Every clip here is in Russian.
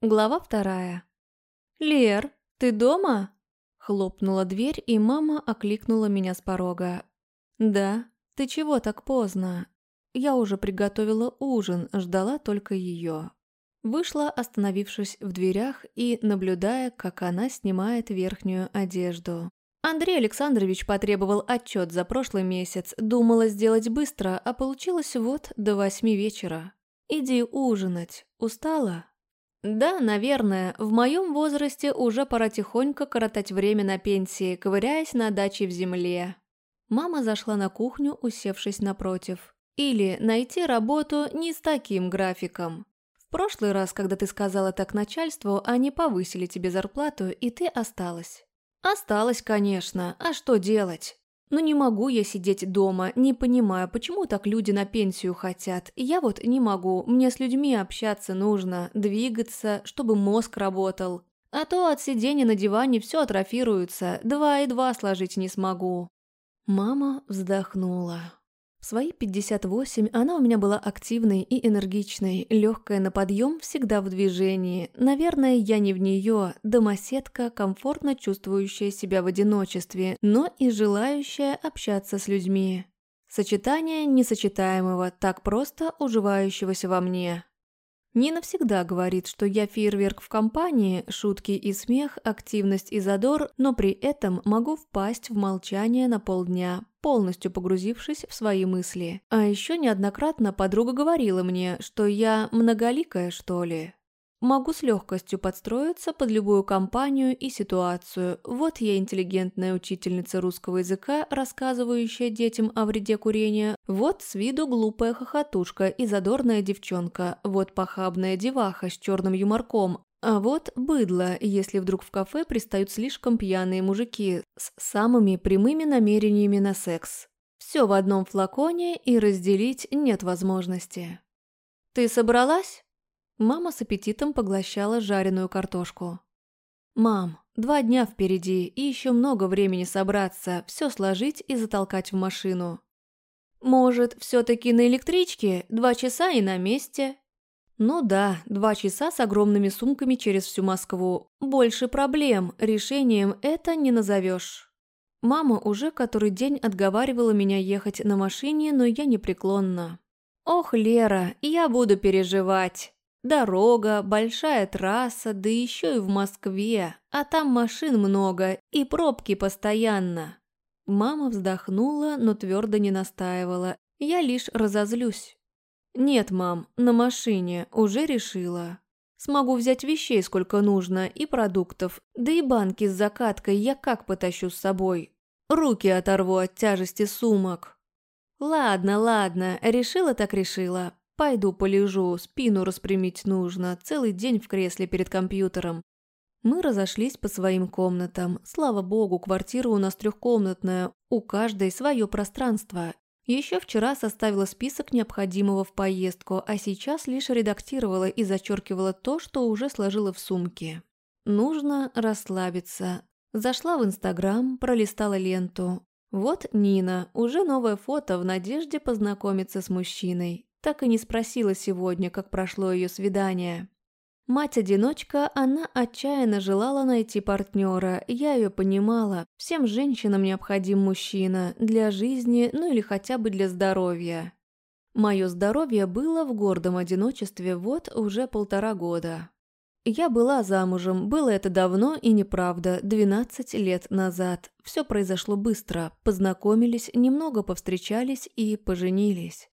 Глава вторая. «Лер, ты дома?» Хлопнула дверь, и мама окликнула меня с порога. «Да, ты чего так поздно?» Я уже приготовила ужин, ждала только ее. Вышла, остановившись в дверях и наблюдая, как она снимает верхнюю одежду. Андрей Александрович потребовал отчет за прошлый месяц, думала сделать быстро, а получилось вот до восьми вечера. «Иди ужинать. Устала?» Да, наверное, в моем возрасте уже пора тихонько коротать время на пенсии, ковыряясь на даче в земле. Мама зашла на кухню, усевшись напротив. Или найти работу не с таким графиком. В прошлый раз, когда ты сказала так начальству, они повысили тебе зарплату, и ты осталась. Осталась, конечно, а что делать? Но не могу я сидеть дома, не понимаю, почему так люди на пенсию хотят. Я вот не могу, мне с людьми общаться нужно, двигаться, чтобы мозг работал. А то от сидения на диване все атрофируется, два и два сложить не смогу». Мама вздохнула. В свои 58 она у меня была активной и энергичной, легкая на подъем, всегда в движении. Наверное, я не в нее, домоседка, комфортно чувствующая себя в одиночестве, но и желающая общаться с людьми. Сочетание несочетаемого, так просто уживающегося во мне. Нина всегда говорит, что я фейерверк в компании, шутки и смех, активность и задор, но при этом могу впасть в молчание на полдня, полностью погрузившись в свои мысли. А еще неоднократно подруга говорила мне, что я многоликая, что ли. Могу с легкостью подстроиться под любую компанию и ситуацию. Вот я интеллигентная учительница русского языка, рассказывающая детям о вреде курения. Вот с виду глупая хохотушка и задорная девчонка. Вот похабная деваха с черным юморком. А вот быдло, если вдруг в кафе пристают слишком пьяные мужики с самыми прямыми намерениями на секс. Все в одном флаконе и разделить нет возможности. «Ты собралась?» Мама с аппетитом поглощала жареную картошку. «Мам, два дня впереди, и еще много времени собраться, все сложить и затолкать в машину. Может, все-таки на электричке, два часа и на месте?» «Ну да, два часа с огромными сумками через всю Москву. Больше проблем, решением это не назовешь». Мама уже который день отговаривала меня ехать на машине, но я непреклонна. «Ох, Лера, я буду переживать». Дорога, большая трасса, да еще и в Москве, а там машин много и пробки постоянно. Мама вздохнула, но твердо не настаивала. Я лишь разозлюсь. «Нет, мам, на машине, уже решила. Смогу взять вещей сколько нужно и продуктов, да и банки с закаткой я как потащу с собой. Руки оторву от тяжести сумок». «Ладно, ладно, решила так решила. Пойду полежу, спину распрямить нужно, целый день в кресле перед компьютером. Мы разошлись по своим комнатам. Слава богу, квартира у нас трехкомнатная, у каждой свое пространство. Еще вчера составила список необходимого в поездку, а сейчас лишь редактировала и зачеркивала то, что уже сложила в сумке. Нужно расслабиться. Зашла в Инстаграм, пролистала ленту. Вот Нина, уже новое фото в надежде познакомиться с мужчиной. Так и не спросила сегодня, как прошло ее свидание. Мать-одиночка, она отчаянно желала найти партнера, я ее понимала. Всем женщинам необходим мужчина, для жизни, ну или хотя бы для здоровья. Мое здоровье было в гордом одиночестве вот уже полтора года. Я была замужем, было это давно и неправда, 12 лет назад. Все произошло быстро, познакомились, немного повстречались и поженились.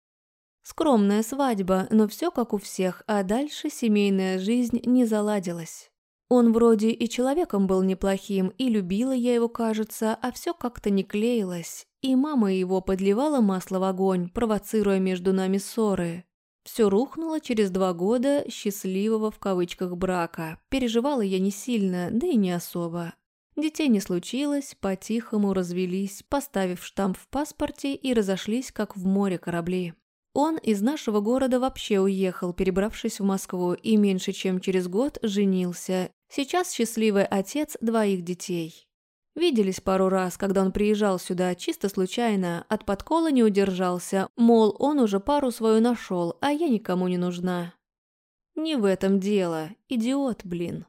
Скромная свадьба, но все как у всех, а дальше семейная жизнь не заладилась. Он вроде и человеком был неплохим, и любила я его, кажется, а все как-то не клеилось, и мама его подливала масло в огонь, провоцируя между нами ссоры. Все рухнуло через два года счастливого в кавычках брака. Переживала я не сильно, да и не особо. Детей не случилось, по-тихому развелись, поставив штамп в паспорте и разошлись, как в море корабли. Он из нашего города вообще уехал, перебравшись в Москву, и меньше чем через год женился. Сейчас счастливый отец двоих детей. Виделись пару раз, когда он приезжал сюда, чисто случайно, от подкола не удержался, мол, он уже пару свою нашел, а я никому не нужна. Не в этом дело, идиот, блин.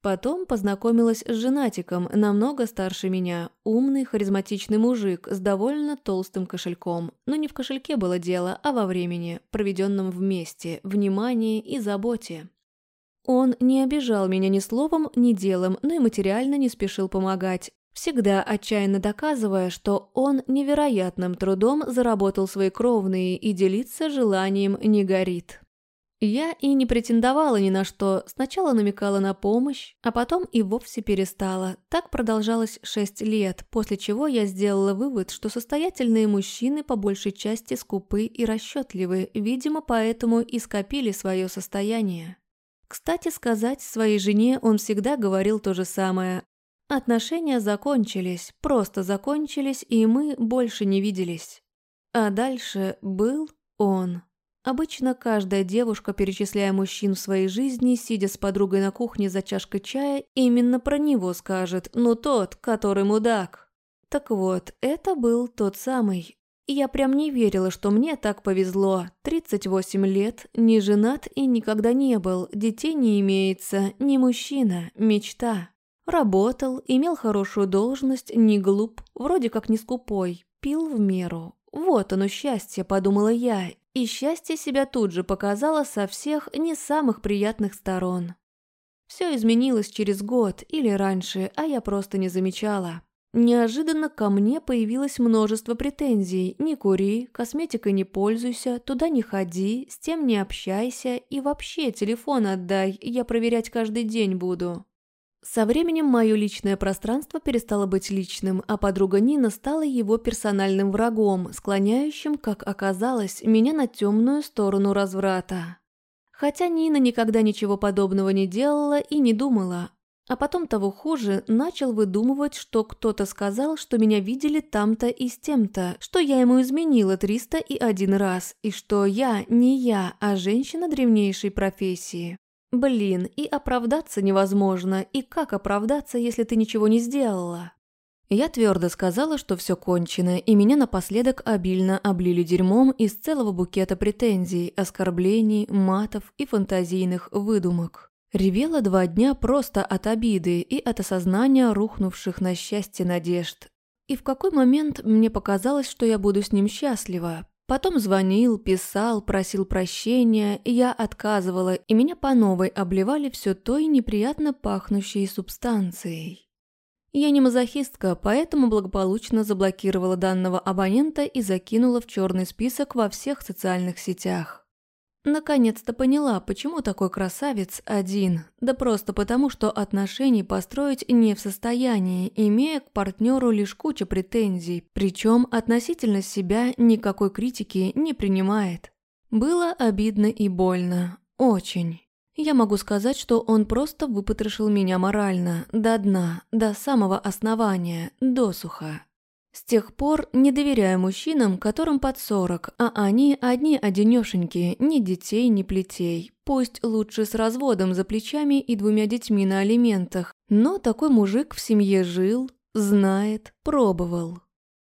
Потом познакомилась с женатиком, намного старше меня, умный, харизматичный мужик с довольно толстым кошельком. Но не в кошельке было дело, а во времени, проведенном вместе, внимании и заботе. Он не обижал меня ни словом, ни делом, но и материально не спешил помогать, всегда отчаянно доказывая, что он невероятным трудом заработал свои кровные и делиться желанием не горит. Я и не претендовала ни на что, сначала намекала на помощь, а потом и вовсе перестала. Так продолжалось шесть лет, после чего я сделала вывод, что состоятельные мужчины по большей части скупы и расчетливы, видимо, поэтому и скопили свое состояние. Кстати сказать, своей жене он всегда говорил то же самое. Отношения закончились, просто закончились, и мы больше не виделись. А дальше был он. Обычно каждая девушка, перечисляя мужчин в своей жизни, сидя с подругой на кухне за чашкой чая, именно про него скажет «ну тот, который мудак». Так вот, это был тот самый. Я прям не верила, что мне так повезло. 38 лет, не женат и никогда не был, детей не имеется, не мужчина, мечта. Работал, имел хорошую должность, не глуп, вроде как не скупой, пил в меру. Вот оно счастье, подумала я, и счастье себя тут же показало со всех не самых приятных сторон. Все изменилось через год или раньше, а я просто не замечала. Неожиданно ко мне появилось множество претензий. Не кури, косметикой не пользуйся, туда не ходи, с тем не общайся и вообще телефон отдай, я проверять каждый день буду. Со временем мое личное пространство перестало быть личным, а подруга Нина стала его персональным врагом, склоняющим, как оказалось, меня на темную сторону разврата. Хотя Нина никогда ничего подобного не делала и не думала. А потом того хуже, начал выдумывать, что кто-то сказал, что меня видели там-то и с тем-то, что я ему изменила триста и один раз, и что я не я, а женщина древнейшей профессии. Блин, и оправдаться невозможно, и как оправдаться, если ты ничего не сделала? Я твердо сказала, что все кончено, и меня напоследок обильно облили дерьмом из целого букета претензий, оскорблений, матов и фантазийных выдумок. Ревела два дня просто от обиды и от осознания рухнувших на счастье надежд. И в какой момент мне показалось, что я буду с ним счастлива, Потом звонил, писал, просил прощения, я отказывала, и меня по новой обливали все той неприятно пахнущей субстанцией. Я не мазохистка, поэтому благополучно заблокировала данного абонента и закинула в черный список во всех социальных сетях. Наконец-то поняла, почему такой красавец один. Да просто потому, что отношений построить не в состоянии, имея к партнеру лишь кучу претензий, причем относительно себя никакой критики не принимает. Было обидно и больно. Очень. Я могу сказать, что он просто выпотрошил меня морально, до дна, до самого основания, досуха. С тех пор не доверяю мужчинам, которым под сорок, а они одни одинёшеньки, ни детей, ни плетей. Пусть лучше с разводом за плечами и двумя детьми на алиментах, но такой мужик в семье жил, знает, пробовал.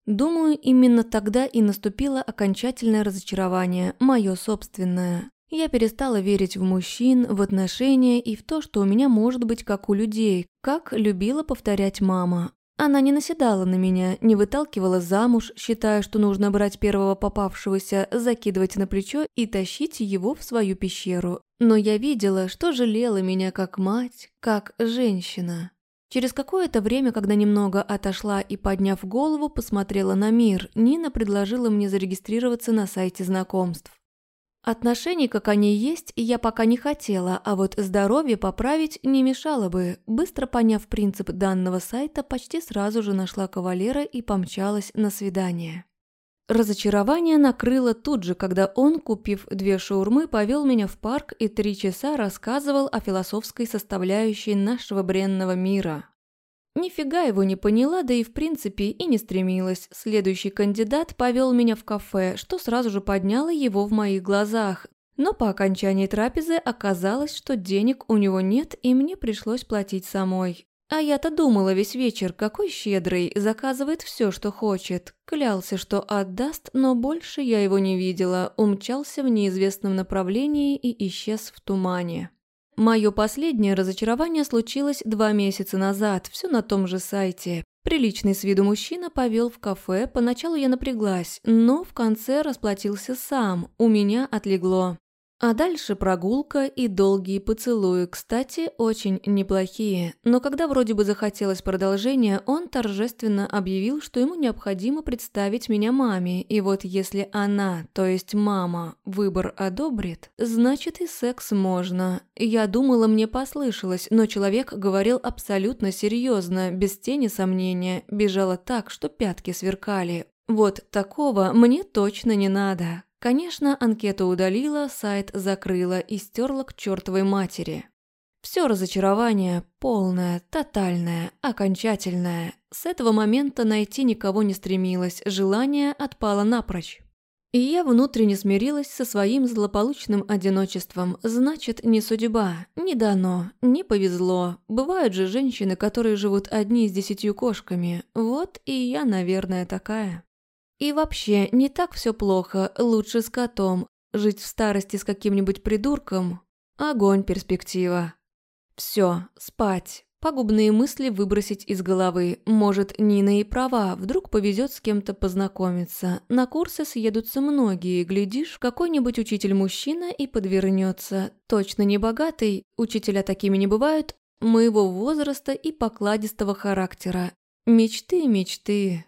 Думаю, именно тогда и наступило окончательное разочарование, мое собственное. Я перестала верить в мужчин, в отношения и в то, что у меня может быть как у людей, как любила повторять мама. Она не наседала на меня, не выталкивала замуж, считая, что нужно брать первого попавшегося, закидывать на плечо и тащить его в свою пещеру. Но я видела, что жалела меня как мать, как женщина. Через какое-то время, когда немного отошла и, подняв голову, посмотрела на мир, Нина предложила мне зарегистрироваться на сайте знакомств. Отношений, как они есть, я пока не хотела, а вот здоровье поправить не мешало бы. Быстро поняв принцип данного сайта, почти сразу же нашла кавалера и помчалась на свидание. Разочарование накрыло тут же, когда он, купив две шаурмы, повел меня в парк и три часа рассказывал о философской составляющей нашего бренного мира. Нифига его не поняла, да и в принципе и не стремилась. Следующий кандидат повел меня в кафе, что сразу же подняло его в моих глазах. Но по окончании трапезы оказалось, что денег у него нет, и мне пришлось платить самой. А я-то думала весь вечер, какой щедрый, заказывает все, что хочет. Клялся, что отдаст, но больше я его не видела, умчался в неизвестном направлении и исчез в тумане. Мое последнее разочарование случилось два месяца назад, все на том же сайте. Приличный с виду мужчина повел в кафе, поначалу я напряглась, но в конце расплатился сам, у меня отлегло. А дальше прогулка и долгие поцелуи, кстати, очень неплохие. Но когда вроде бы захотелось продолжения, он торжественно объявил, что ему необходимо представить меня маме. И вот если она, то есть мама, выбор одобрит, значит и секс можно. Я думала, мне послышалось, но человек говорил абсолютно серьезно, без тени сомнения, бежала так, что пятки сверкали. Вот такого мне точно не надо. Конечно, анкету удалила, сайт закрыла и стерла к чертовой матери. Все разочарование полное, тотальное, окончательное. С этого момента найти никого не стремилась, желание отпало напрочь. И я внутренне смирилась со своим злополучным одиночеством. Значит, не судьба, не дано, не повезло. Бывают же женщины, которые живут одни с десятью кошками. Вот и я, наверное, такая. И вообще, не так все плохо, лучше с котом. Жить в старости с каким-нибудь придурком – огонь перспектива. Все, спать. Пагубные мысли выбросить из головы. Может, Нина и права, вдруг повезет с кем-то познакомиться. На курсы съедутся многие, глядишь, какой-нибудь учитель-мужчина и подвернется. Точно не богатый, учителя такими не бывают, моего возраста и покладистого характера. Мечты, мечты.